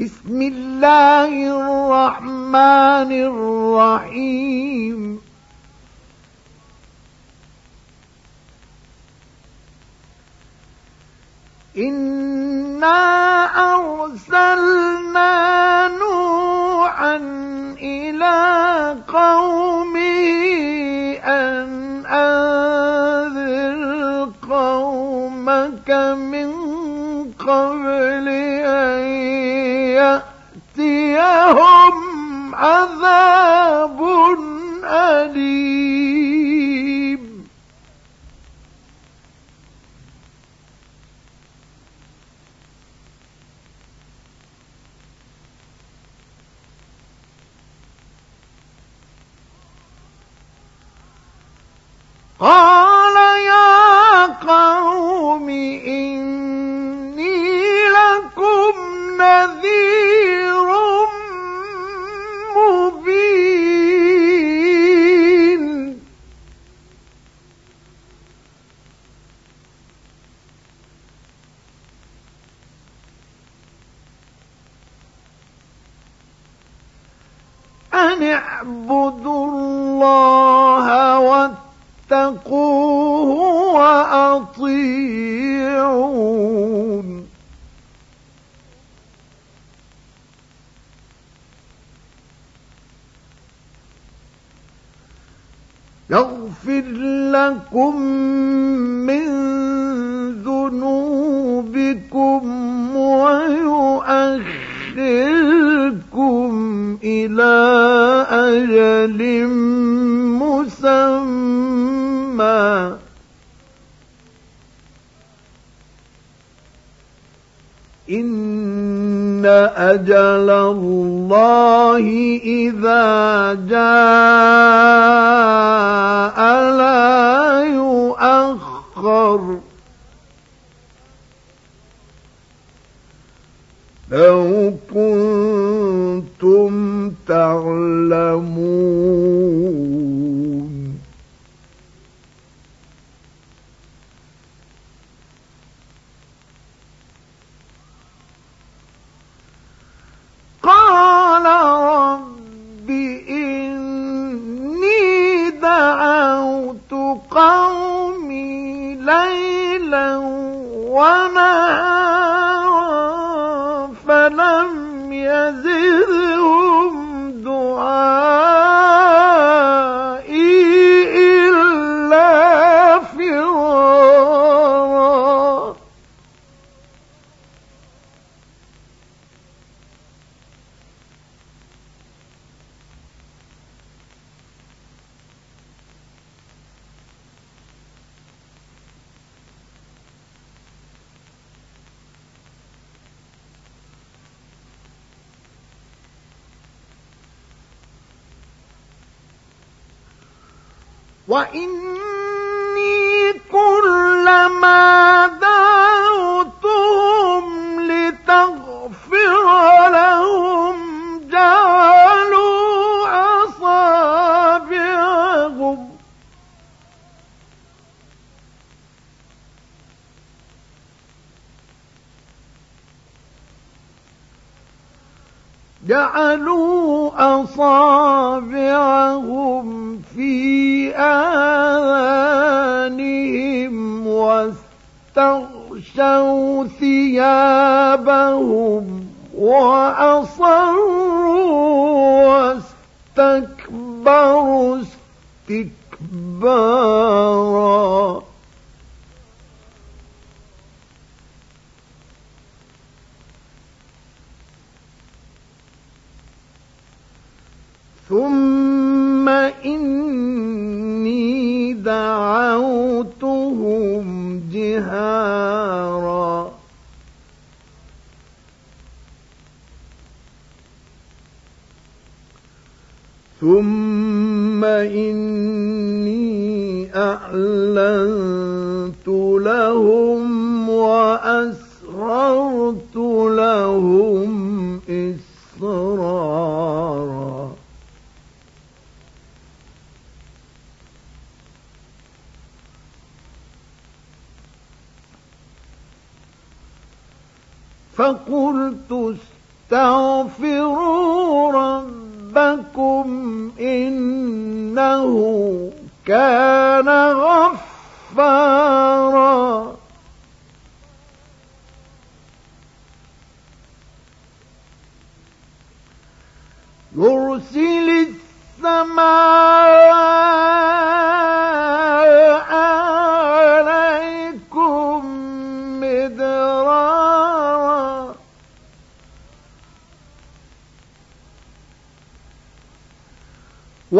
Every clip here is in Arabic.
بسم الله الرحمن الرحيم. إنا أرسلنا نوحا إلى قومه أن أنذر قومك من قبل يأتيهم عذاب أليم. قال أن اعبدوا الله واتقوه وأطيعون. يغفر لكم من إلى أجل مسمى. إن أجل الله إذا جاء لا يؤخر. لو كنتم تعلمون. وإني كلما دعوتهم لتغفر لهم جعلوا أصابعهم جعلوا أصابعهم في آذانهم واستغشوا ثيابهم وأصروا واستكبروا استكبارا. ثم إني دعوتهم جهارا. ثم إني أعلنت لهم وأسررت لهم إسرارا. فقلت فاستغفروا ربكم إنه كان غفارا. يرسل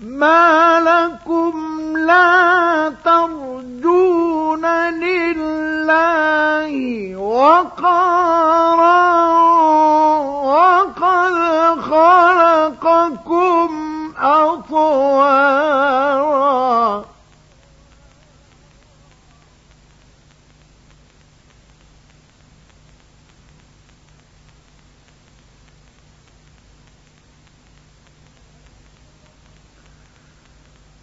ما لكم لا ترجون لله وقارا وقد خلقكم أطوارا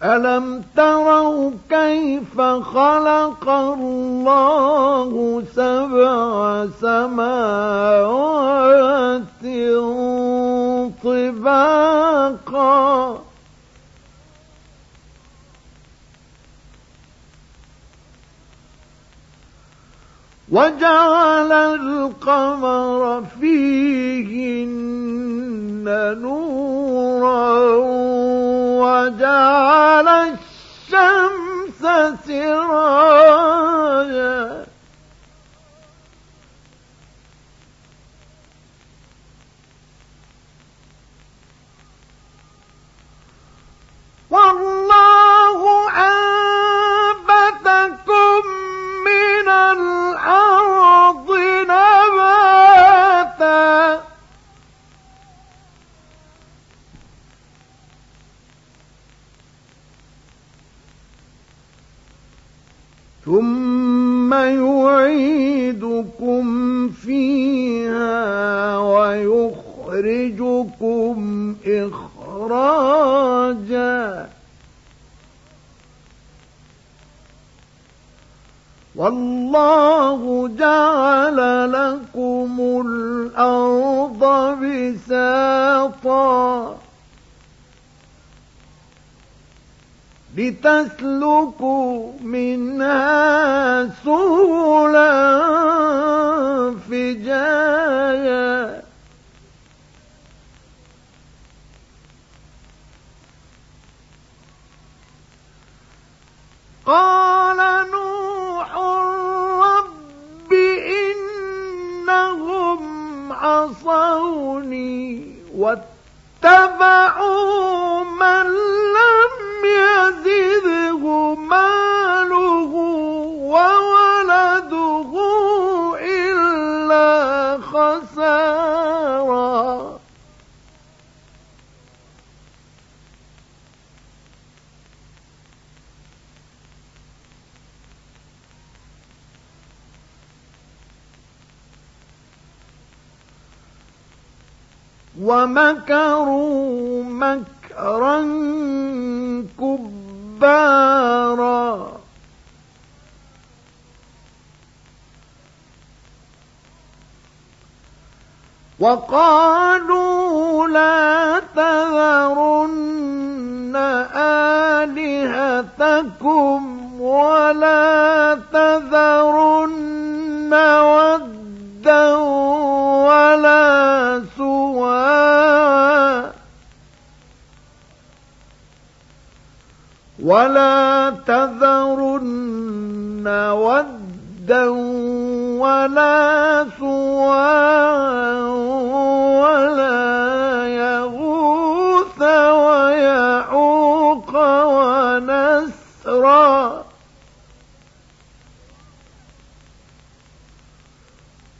ألم تروا كيف خلق الله سبع سماوات طباقا؟ وجعل القمر فيهن نورا وجعل الشمس سراجا ثم يعيدكم فيها ويخرجكم إخراجا. والله جعل لكم الأرض بساطا. لتسلكوا منها سبلا فجاجا قال نوح رب إنهم عصوني واتبعوا من ومكروا مكرا كبارا. وقالوا لا تذرن آلهتكم ولا تذرن ودا ولا سواعا ولا تذرن ودا ولا سواعا ولا يغوث ويعوق ونسرا.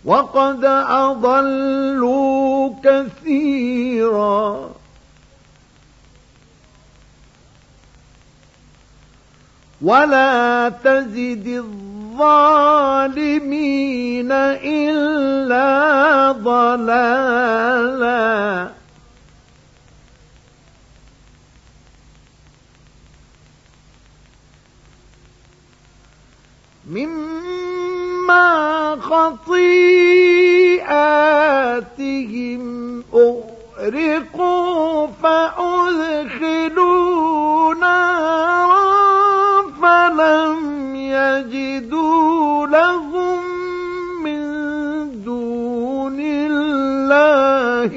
وقد أضلوا كثيراً. ولا تزد الظالمين إلا ضلالا مما خطيئاتهم أغرقوا فأدخلوا فلم يجدوا لهم من دون الله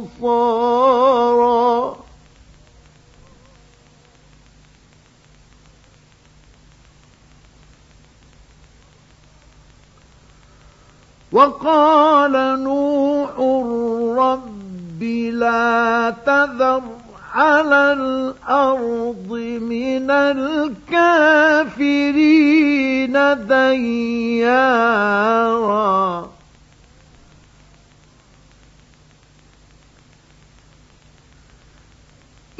أنصارا وقال نوح رب لا تذر على الأرض من الكافرين ديارا.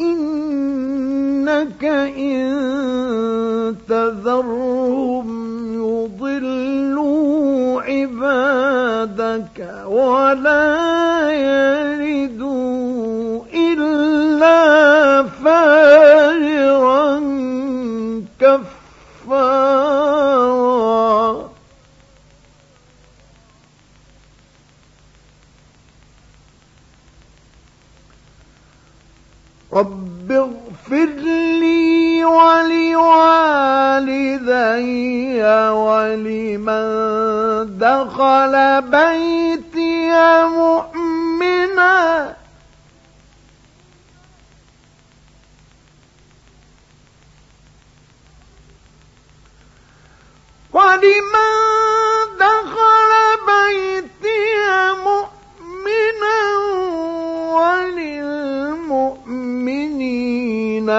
إنك إن تذرهم يضلوا عبادك ولا يلدوا إلا فاجرا كفارا. رب اغفر لي ولوالدي ولمن دخل بيتي مؤمنا. ولمن دخل بيتي مؤمنا وللمؤمنين